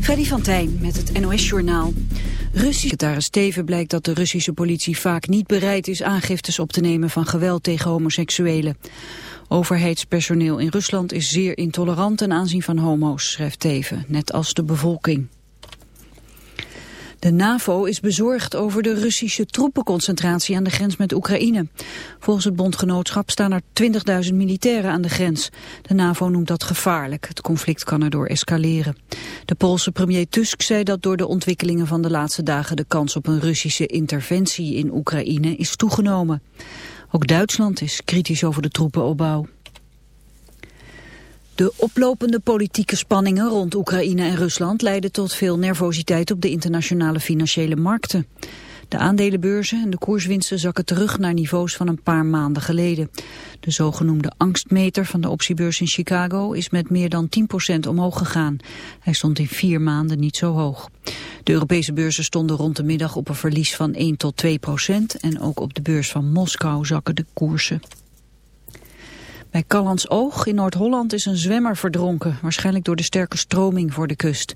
Freddy van Tijn met het NOS-journaal. Russisch secretaris Steven blijkt dat de Russische politie vaak niet bereid is aangiftes op te nemen van geweld tegen homoseksuelen. Overheidspersoneel in Rusland is zeer intolerant ten aanzien van homo's, schrijft Teven, net als de bevolking. De NAVO is bezorgd over de Russische troepenconcentratie aan de grens met Oekraïne. Volgens het bondgenootschap staan er 20.000 militairen aan de grens. De NAVO noemt dat gevaarlijk. Het conflict kan erdoor escaleren. De Poolse premier Tusk zei dat door de ontwikkelingen van de laatste dagen de kans op een Russische interventie in Oekraïne is toegenomen. Ook Duitsland is kritisch over de troepenopbouw. De oplopende politieke spanningen rond Oekraïne en Rusland leiden tot veel nervositeit op de internationale financiële markten. De aandelenbeurzen en de koerswinsten zakken terug naar niveaus van een paar maanden geleden. De zogenoemde angstmeter van de optiebeurs in Chicago is met meer dan 10% omhoog gegaan. Hij stond in vier maanden niet zo hoog. De Europese beurzen stonden rond de middag op een verlies van 1 tot 2% en ook op de beurs van Moskou zakken de koersen. Bij Callans Oog in Noord-Holland is een zwemmer verdronken, waarschijnlijk door de sterke stroming voor de kust.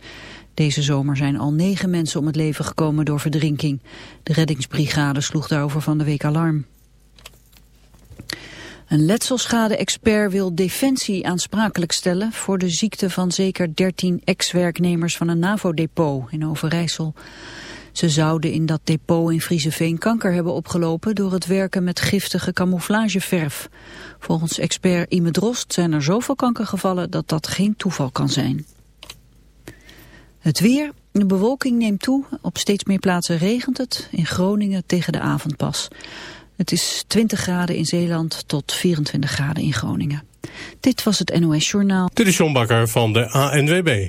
Deze zomer zijn al negen mensen om het leven gekomen door verdrinking. De reddingsbrigade sloeg daarover van de week alarm. Een letselschade-expert wil Defensie aansprakelijk stellen voor de ziekte van zeker 13 ex-werknemers van een NAVO-depot in Overijssel. Ze zouden in dat depot in Frieseveen kanker hebben opgelopen door het werken met giftige camouflageverf. Volgens expert Ime Drost zijn er zoveel kankergevallen dat dat geen toeval kan zijn. Het weer, de bewolking neemt toe, op steeds meer plaatsen regent het, in Groningen tegen de avond pas. Het is 20 graden in Zeeland tot 24 graden in Groningen. Dit was het NOS Journaal. Dit is John van de ANWB.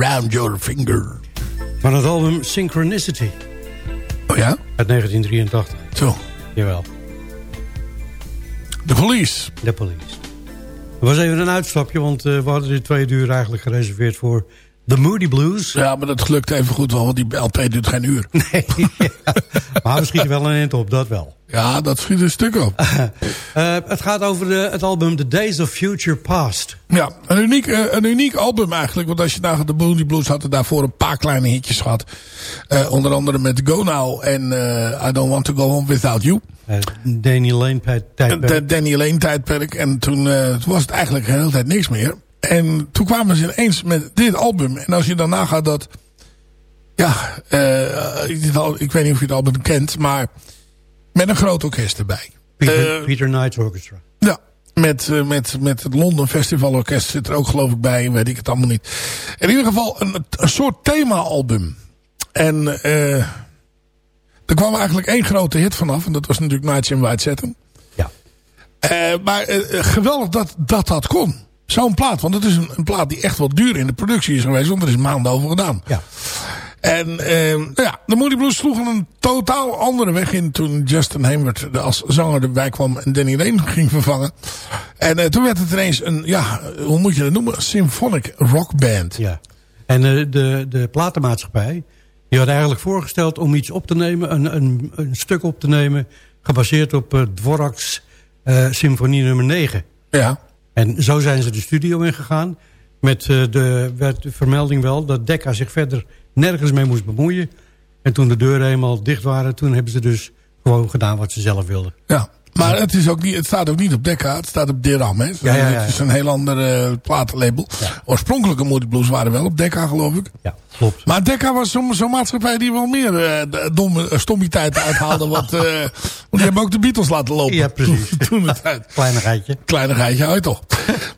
Around Your Finger. Van het album Synchronicity. Oh ja? Uit 1983. Zo. Jawel. De police. De police. Er was even een uitstapje, want uh, we hadden dit twee uur eigenlijk gereserveerd voor The Moody Blues. Ja, maar dat gelukt even goed wel, want die LP duurt geen uur. Nee, ja. maar we schieten wel een eind op, dat wel. Ja, dat schiet een stuk op. uh, het gaat over de, het album The Days of Future Past. Ja, een uniek, uh, een uniek album eigenlijk. Want als je naar de Moody Blues had er daarvoor een paar kleine hitjes gehad. Uh, onder andere met Go Now en I Don't Want To Go Home Without You. Danny Lane tijdperk. Danny Lane tijdperk. En toen, toen was het eigenlijk de hele tijd niks meer. En toen kwamen ze ineens met dit album. En als je dan nagaat dat... Ja, ik weet niet of je het album kent, maar met een groot orkest erbij. Peter, uh, Peter Knight Orchestra. Ja, met, uh, met, met het London Festival Orkest zit er ook geloof ik bij. Weet ik het allemaal niet. In ieder geval een, een soort thema-album. En uh, er kwam eigenlijk één grote hit vanaf. En dat was natuurlijk Nights in White Satin. Ja. maar geweldig dat, dat dat kon. Zo'n plaat. Want het is een, een, plaat die echt wel duur in de productie is geweest. Want er is maanden over gedaan. Ja. En eh, nou ja, de Moody Blues sloegen een totaal andere weg in toen Justin Hayward als zanger erbij kwam en Danny Lane ging vervangen. En uh, toen werd het ineens een, ja, hoe moet je dat noemen? Symphonic rockband. Ja. En uh, de, de platenmaatschappij, die had eigenlijk voorgesteld om iets op te nemen, een, een, een stuk op te nemen, gebaseerd op uh, Dvorak's symfonie nummer 9. Ja. En zo zijn ze de studio ingegaan. Met uh, de, werd de vermelding wel dat Decca zich verder nergens mee moest bemoeien. En toen de deuren eenmaal dicht waren... toen hebben ze dus gewoon gedaan wat ze zelf wilden. Ja, maar het, is ook niet, het staat ook niet op Decca. Het staat op Deram. Hè? Ja, ja, ja, Het is een heel ander uh, platenlabel. Ja. Oorspronkelijke Moody Blues waren wel op Decca geloof ik. Ja, klopt. Maar Decca was zo'n zo maatschappij die wel meer uh, domme stommiteiten uithaalde. want, uh, want die hebben ook de Beatles laten lopen. Ja, precies. Toen, toen het uit. Kleinigheidje. Kleinigheidje, uit toch.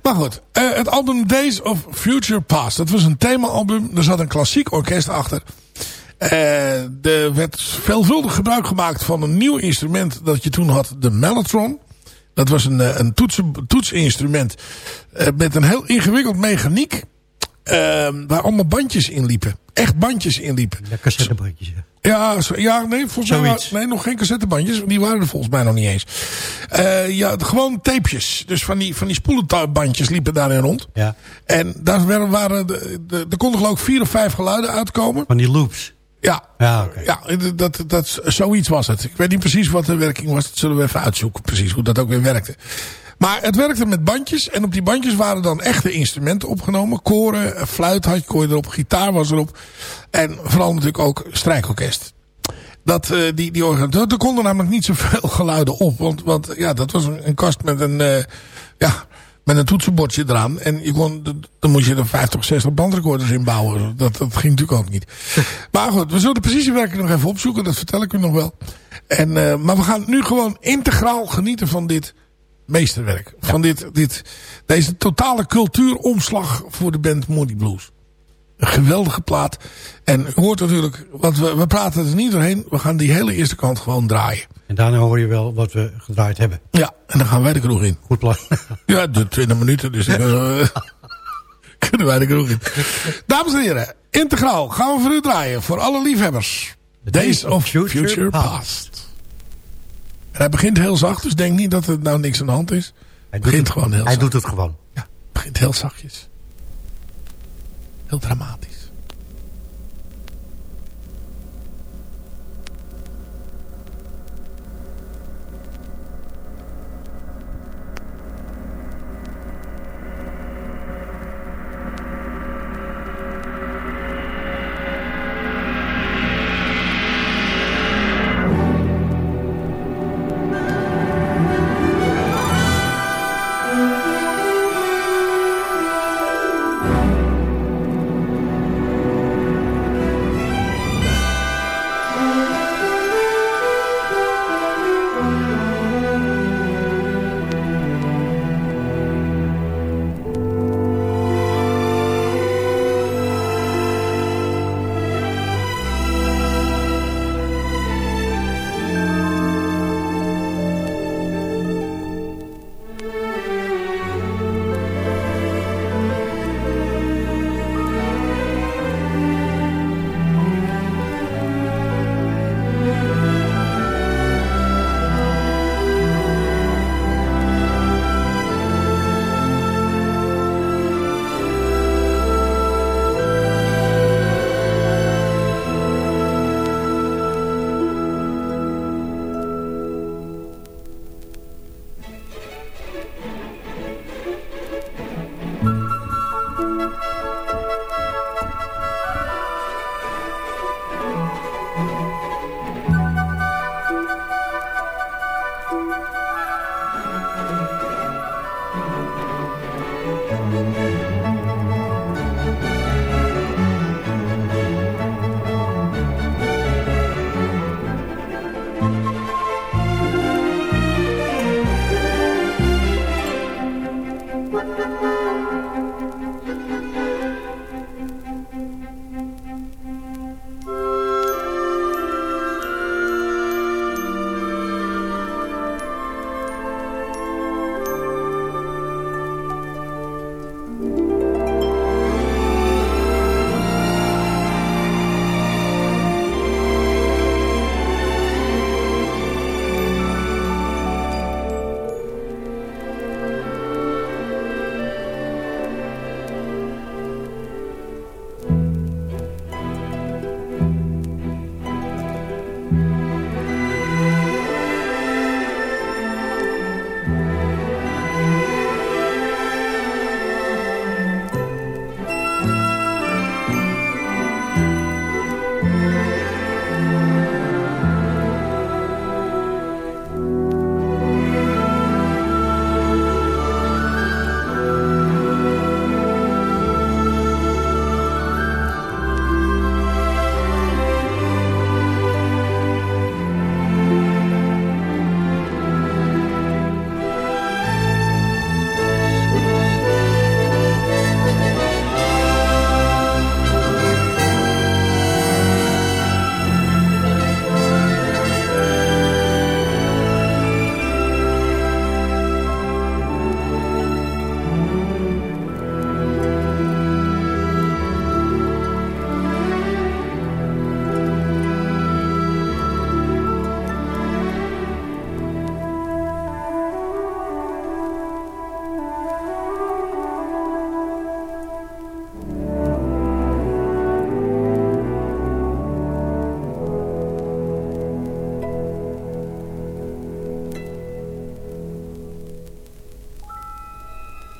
Maar goed, het album Days of Future Past. Dat was een thema-album. Er zat een klassiek orkest achter. Uh, er werd veelvuldig gebruik gemaakt van een nieuw instrument dat je toen had, de Mellotron. Dat was een, een toetsen, toetsinstrument met een heel ingewikkeld mechaniek. Waar allemaal bandjes in liepen. Echt bandjes in liepen. Cassettebandjes. Ja. Ja, ja nee, volgens mij waren, nee, nog geen cassettebandjes. Die waren er volgens mij nog niet eens. Uh, ja, gewoon tapejes. Dus van die, van die spoelenbandjes liepen daarin rond. Ja. En daar waren, de, de, er konden geloof ik vier of vijf geluiden uitkomen. Van die loops. Ja, ja, okay. ja dat, dat, zoiets was het. Ik weet niet precies wat de werking was. Dat zullen we even uitzoeken, precies hoe dat ook weer werkte. Maar het werkte met bandjes. En op die bandjes waren dan echte instrumenten opgenomen. Koren, fluit had je, erop, gitaar was erop. En vooral natuurlijk ook strijkorkest. Dat, uh, die, die organisatie, er konden namelijk niet zoveel geluiden op. Want, want ja, dat was een, een kast met een, uh, ja, met een toetsenbordje eraan. En je kon, dan moest je er 50 of 60 bandrecorders in bouwen. Dat, dat ging natuurlijk ook niet. Maar goed, we zullen de precisiewerking nog even opzoeken. Dat vertel ik u nog wel. En, uh, maar we gaan nu gewoon integraal genieten van dit meesterwerk. Ja. Van dit, dit, deze totale cultuuromslag voor de band Moody Blues. Een geweldige plaat. En hoort natuurlijk, want we, we praten er niet doorheen. We gaan die hele eerste kant gewoon draaien. En daarna hoor je wel wat we gedraaid hebben. Ja, en dan gaan wij de kroeg in. Goed plan. ja, het duurt 20 minuten, dus uh, kunnen wij de kroeg in. Dames en heren, integraal gaan we voor u draaien. Voor alle liefhebbers. The Days, of Future, future past. past. En hij begint heel zacht, dus denk niet dat er nou niks aan de hand is. Hij begint het, gewoon heel Hij zacht. doet het gewoon. Ja, begint heel zachtjes. Heel dramatisch.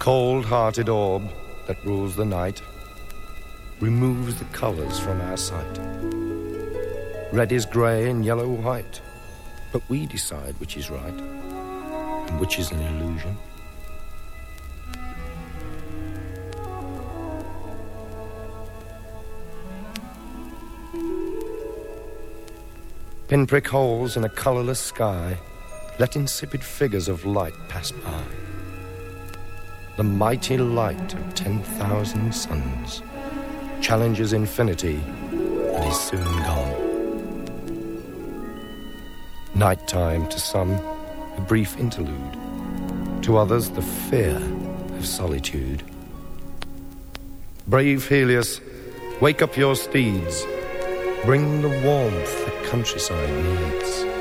Cold-hearted orb that rules the night removes the colors from our sight. Red is gray and yellow white, but we decide which is right and which is an illusion. Pinprick holes in a colorless sky let insipid figures of light pass by the mighty light of 10,000 suns, challenges infinity and is soon gone. Nighttime to some, a brief interlude. To others, the fear of solitude. Brave Helios, wake up your steeds. Bring the warmth the countryside needs.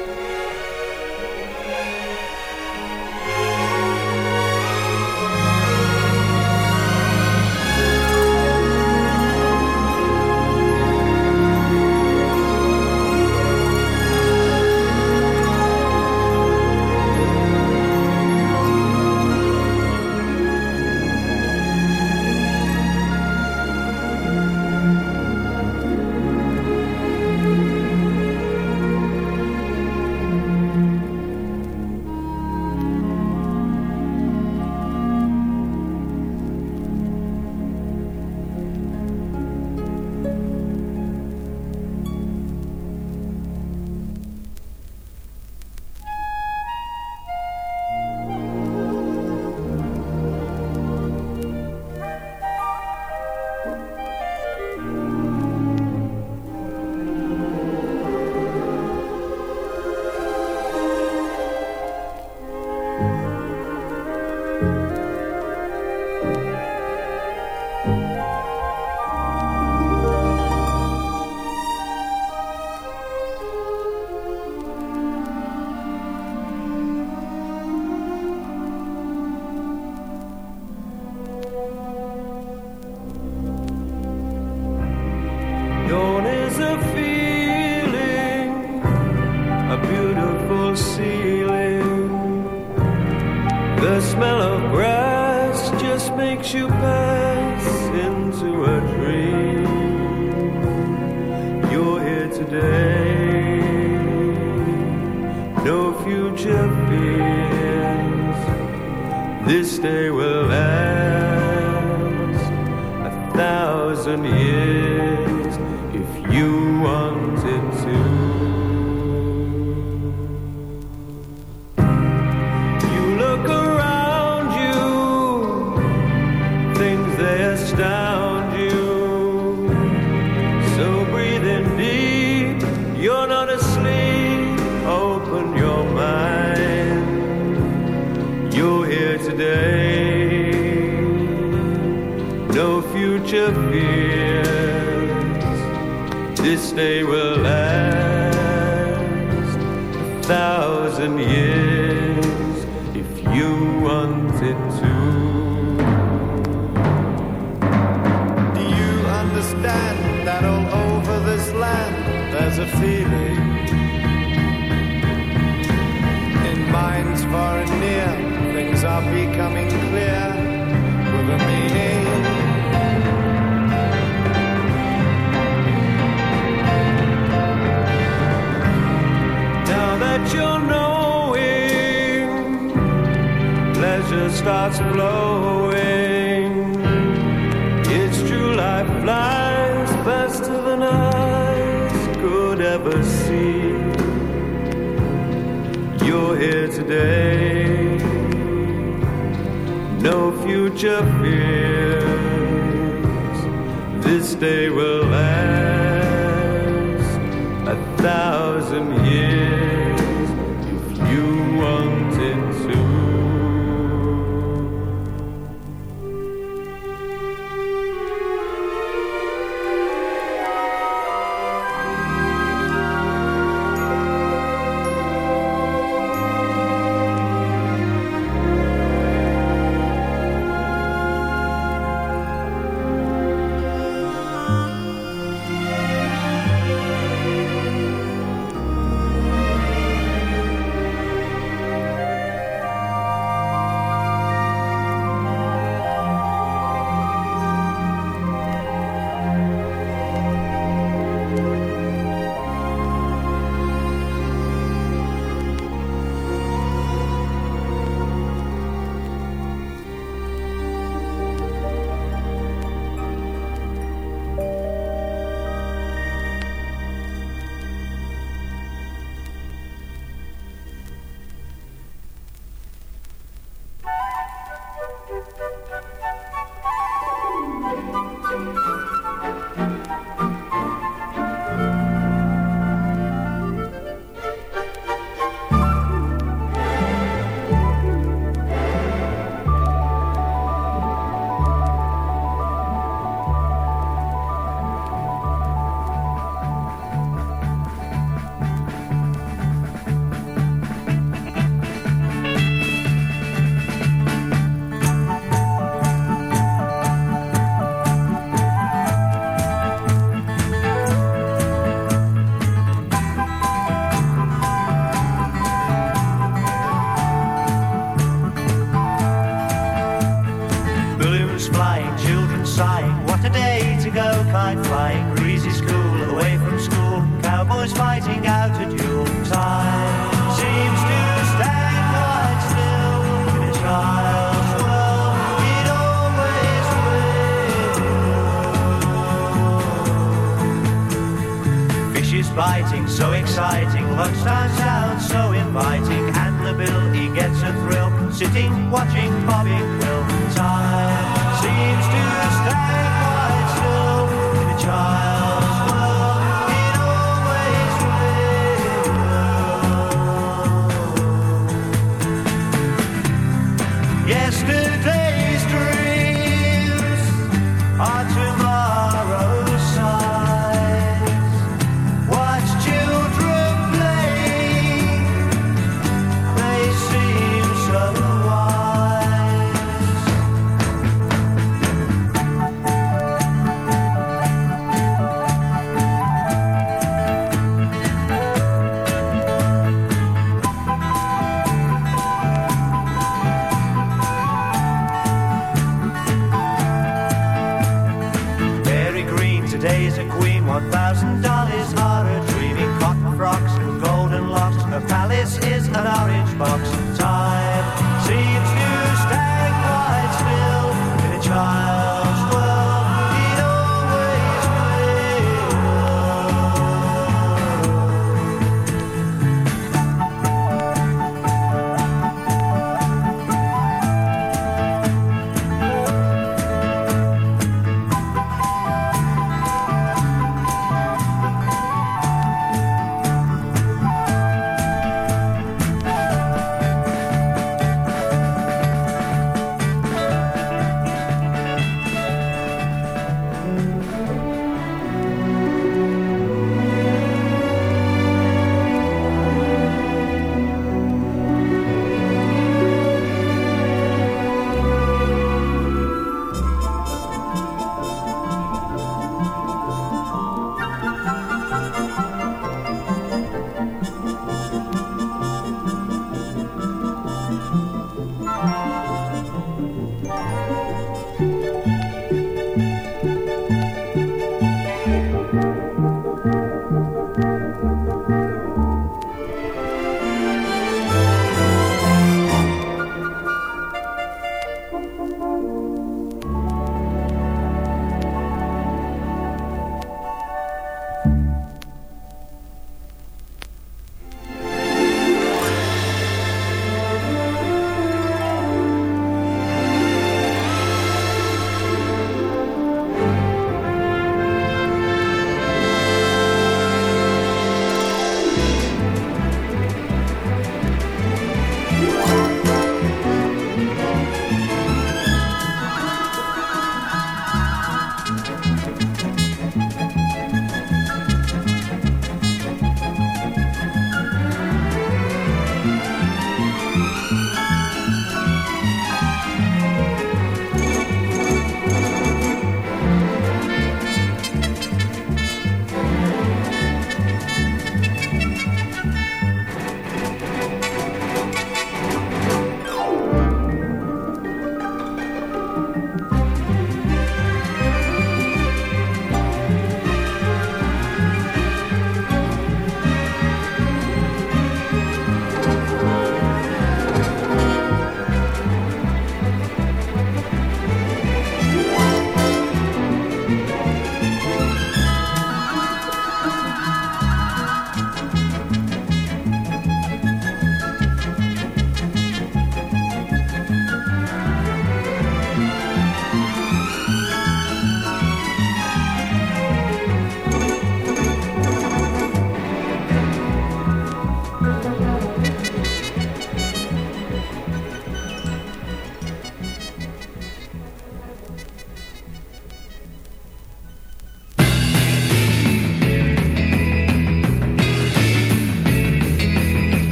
starts blowing. It's true, life flies faster than eyes could ever see. You're here today, no future fears. This day will last a thousand.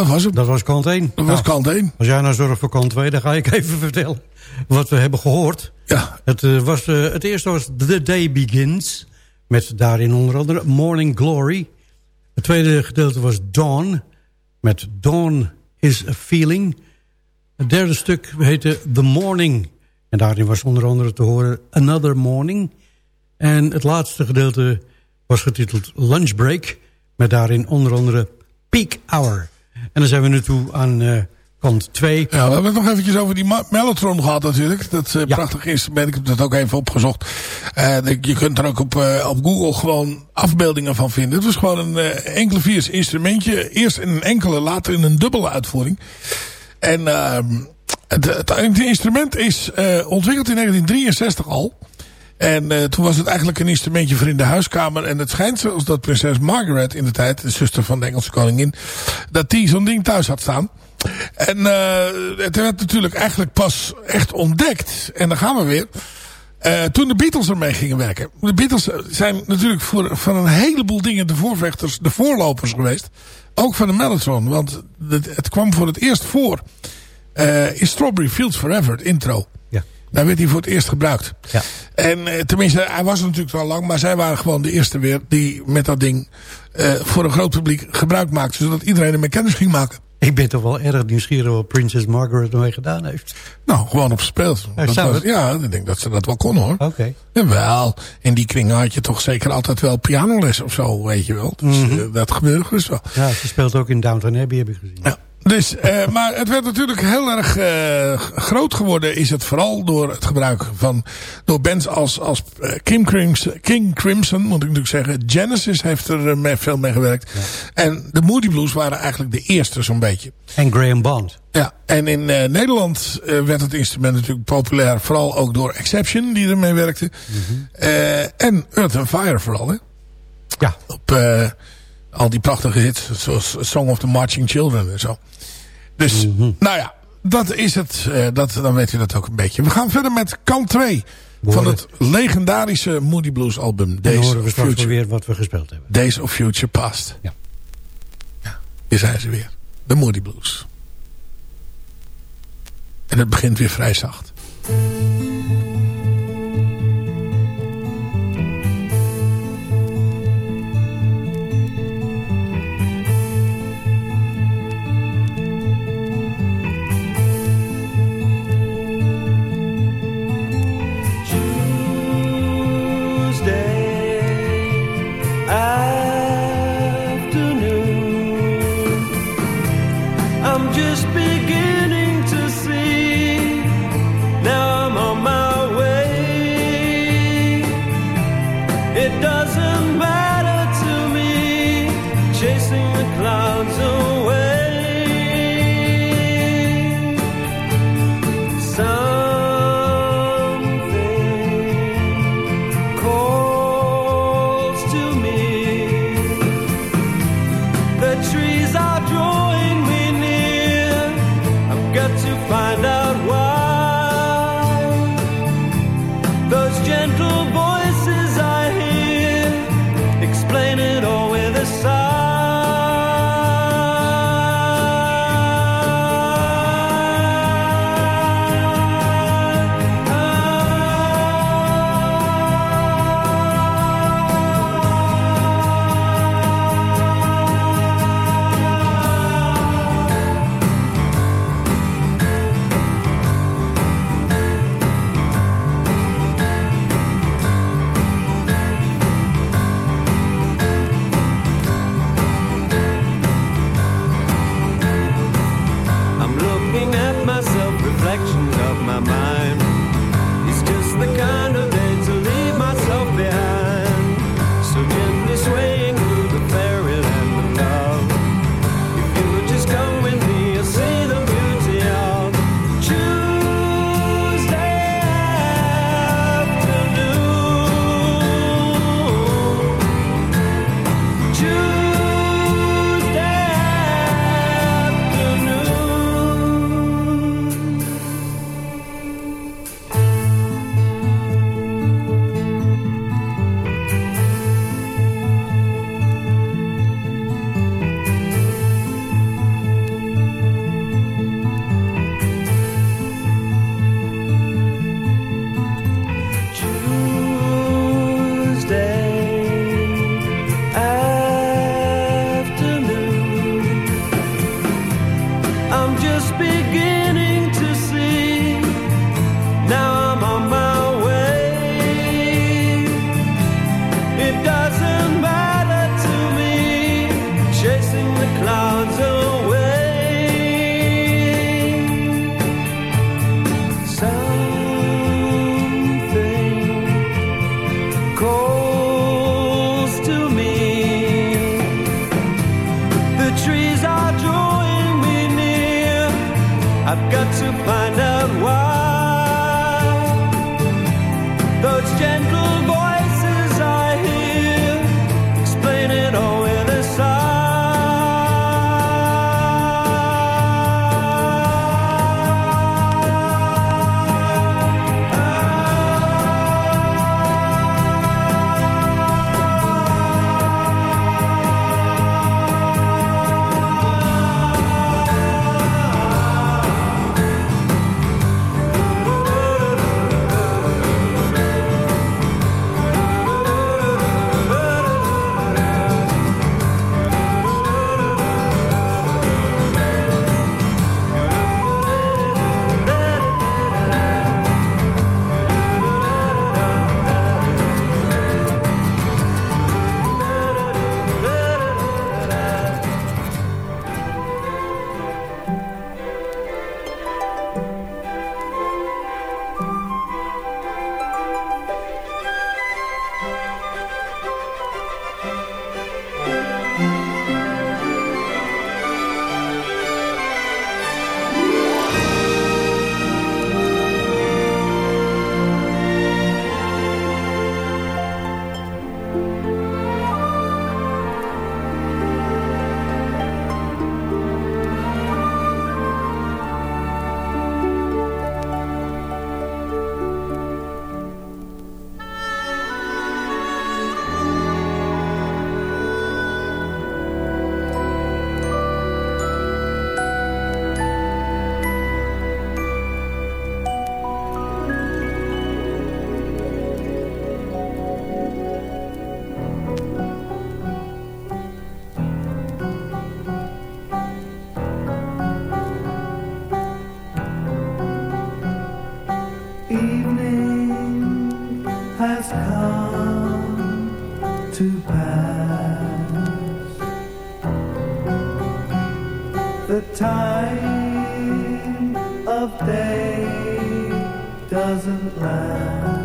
Dat was hem. Dat was kant 1. Dat was kant 1. Als jij nou zorgt voor kant 2, dan ga ik even vertellen wat we hebben gehoord. Ja. Het, eh, was, eh, het eerste was The Day Begins. Met daarin onder andere Morning Glory. Het tweede gedeelte was Dawn. Met Dawn is a Feeling. Het derde stuk heette The Morning. En daarin was onder andere te horen Another Morning. En het laatste gedeelte was getiteld Lunch Break. Met daarin onder andere Peak Hour. En dan zijn we nu toe aan eh, kant 2. Ja, we hebben het nog eventjes over die Mellotron gehad natuurlijk. Dat uh, prachtig instrument. Ik heb dat ook even opgezocht. En je kunt er ook op, eh, op Google gewoon afbeeldingen van vinden. Het was gewoon een eh, enkele viers instrumentje. Eerst in een enkele, later in een dubbele uitvoering. En ehm, het, instrument is eh, ontwikkeld in 1963 al. En eh, toen was het eigenlijk een instrumentje voor in de huiskamer. En het schijnt zelfs dat prinses Margaret in de tijd, de zuster van de Engelse koningin, dat die zo'n ding thuis had staan. En eh, het werd natuurlijk eigenlijk pas echt ontdekt. En dan gaan we weer. eh, toen de Beatles ermee gingen werken. De Beatles zijn natuurlijk voor, van een heleboel dingen de voorvechters, de voorlopers geweest. Ook van de Mellotron. Want het, het kwam voor het eerst voor in Strawberry Fields Forever, het intro. Daar werd hij voor het eerst gebruikt. Ja. En eh, tenminste, hij was er natuurlijk wel lang. Maar zij waren gewoon de eerste weer die met dat ding eh, voor een groot publiek gebruik maakten. Zodat iedereen ermee kennis ging maken. Ik ben toch wel erg nieuwsgierig wat Prinses Margaret ermee gedaan heeft. Nou, gewoon op gespeeld. Ja, ik denk dat ze dat wel kon hoor. Oké. Jawel, in die kringen had je toch zeker altijd wel pianoles of zo, weet je wel. Dus Mhm. eh, dat gebeurde dus wel. Ja, ze speelt ook in Downton Abbey, heb ik gezien. Ja. Dus, eh, maar het werd natuurlijk heel erg eh, groot geworden. Is het vooral door het gebruik van door bands als, als eh, King, Crimson, King Crimson, moet ik natuurlijk zeggen. Genesis heeft er mee- veel mee gewerkt. En de Moody Blues waren eigenlijk de eerste zo'n beetje. En Graham Bond. Ja, en in Nederland werd het instrument natuurlijk populair. Vooral ook door Exception, die ermee werkte. Eh, en Earth and Fire vooral, hè? Ja. Op al die prachtige hits, zoals Song of the Marching Children en zo. Dus, nou ja, dat is het. eh, dat, dan weet u dat ook een beetje. We gaan verder met kant 2 van het legendarische Moody Blues album. Days horen we Future, weer wat we gespeeld hebben. Days of Future Past. Ja. ja. Hier zijn ze weer. De Moody Blues. En het begint weer vrij zacht. To pass. The time of day doesn't last.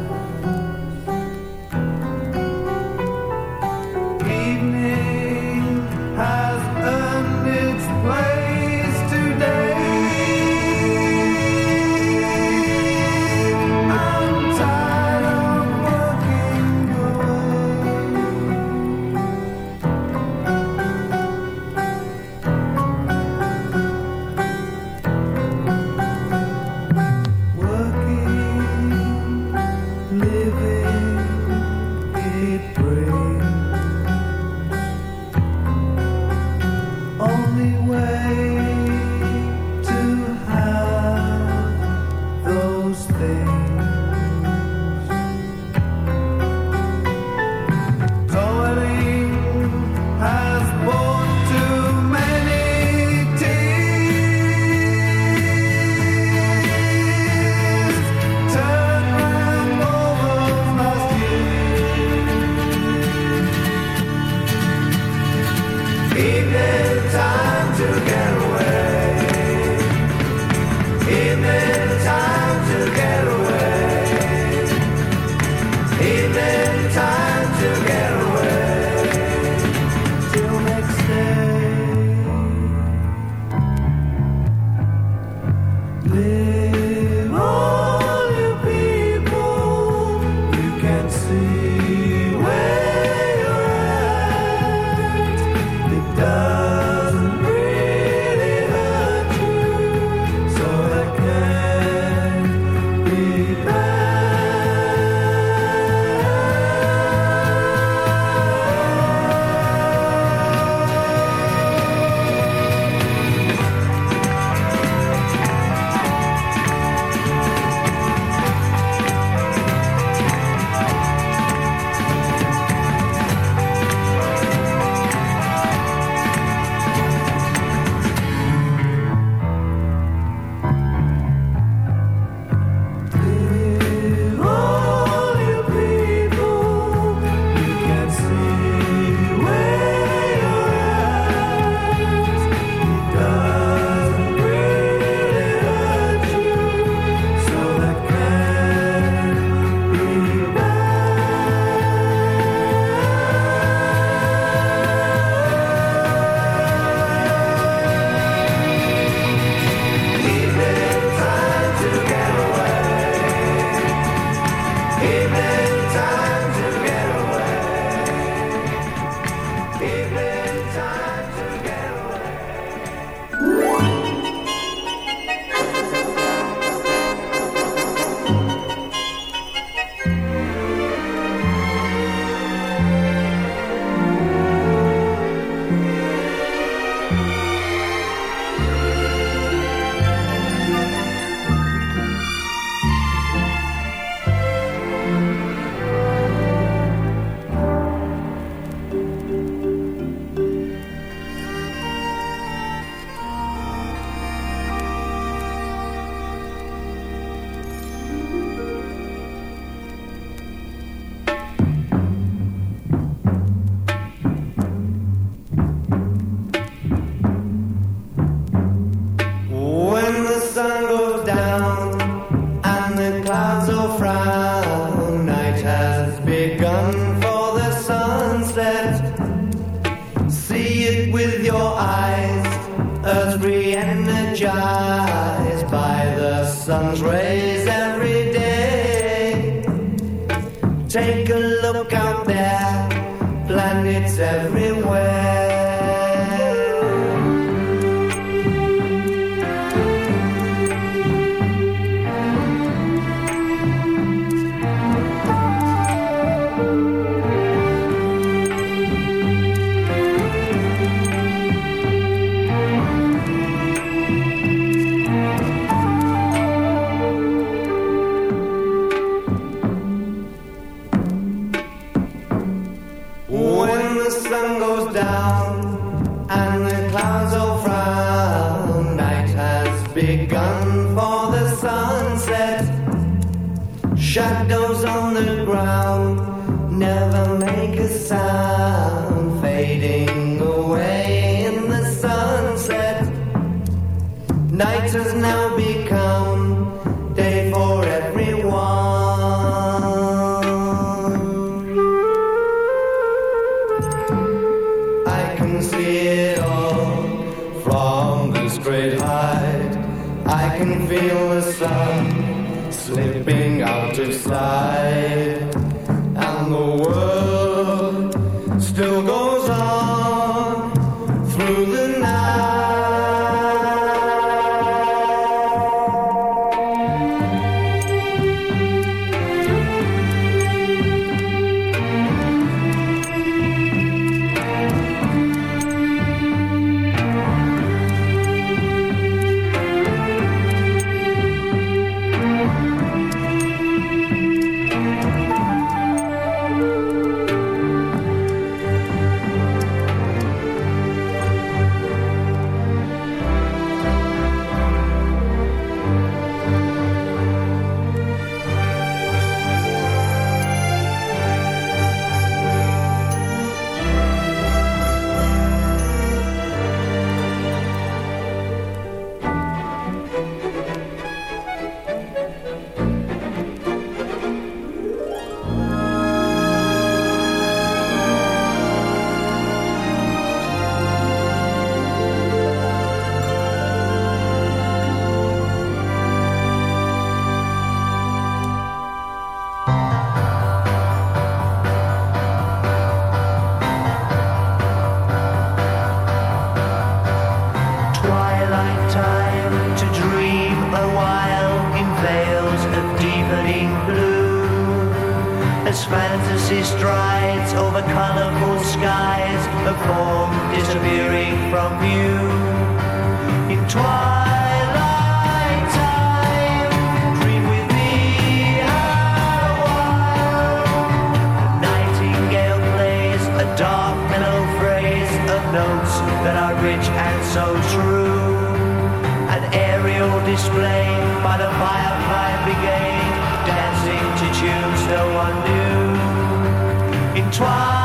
twice.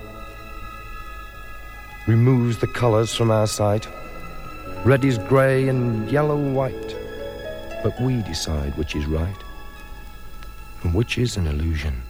removes the colors from our sight. Red is grey and yellow white, but we decide which is right and which is an illusion.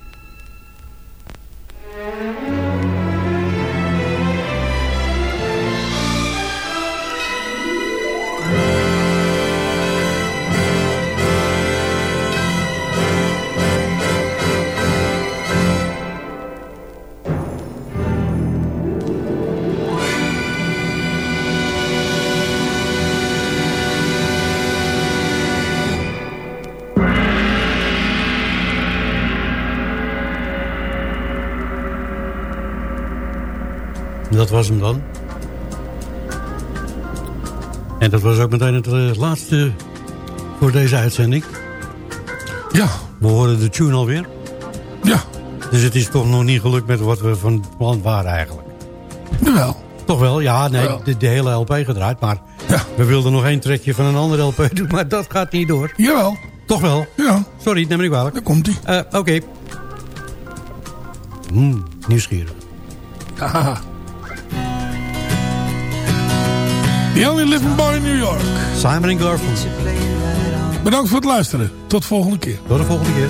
Dat was hem dan. En dat was ook meteen het eh, laatste voor deze uitzending. Ja. We horen de tune alweer. Ja. Dus het is toch nog niet gelukt met wat we van plan waren eigenlijk. Jawel. Toch wel? Ja, nee, Jawel. de, de hele LP gedraaid. Maar Ja. we wilden nog één trekje van een andere LP doen. Maar dat gaat niet door. Jawel. Toch wel? Ja. Sorry, neem me niet kwalijk. Daar komt hij. Eh, Oké. Hmm, nieuwsgierig. Haha. The Only Living Boy in New York. Simon Garfunkel. Bedankt voor het luisteren. Tot volgende keer. Tot de volgende keer.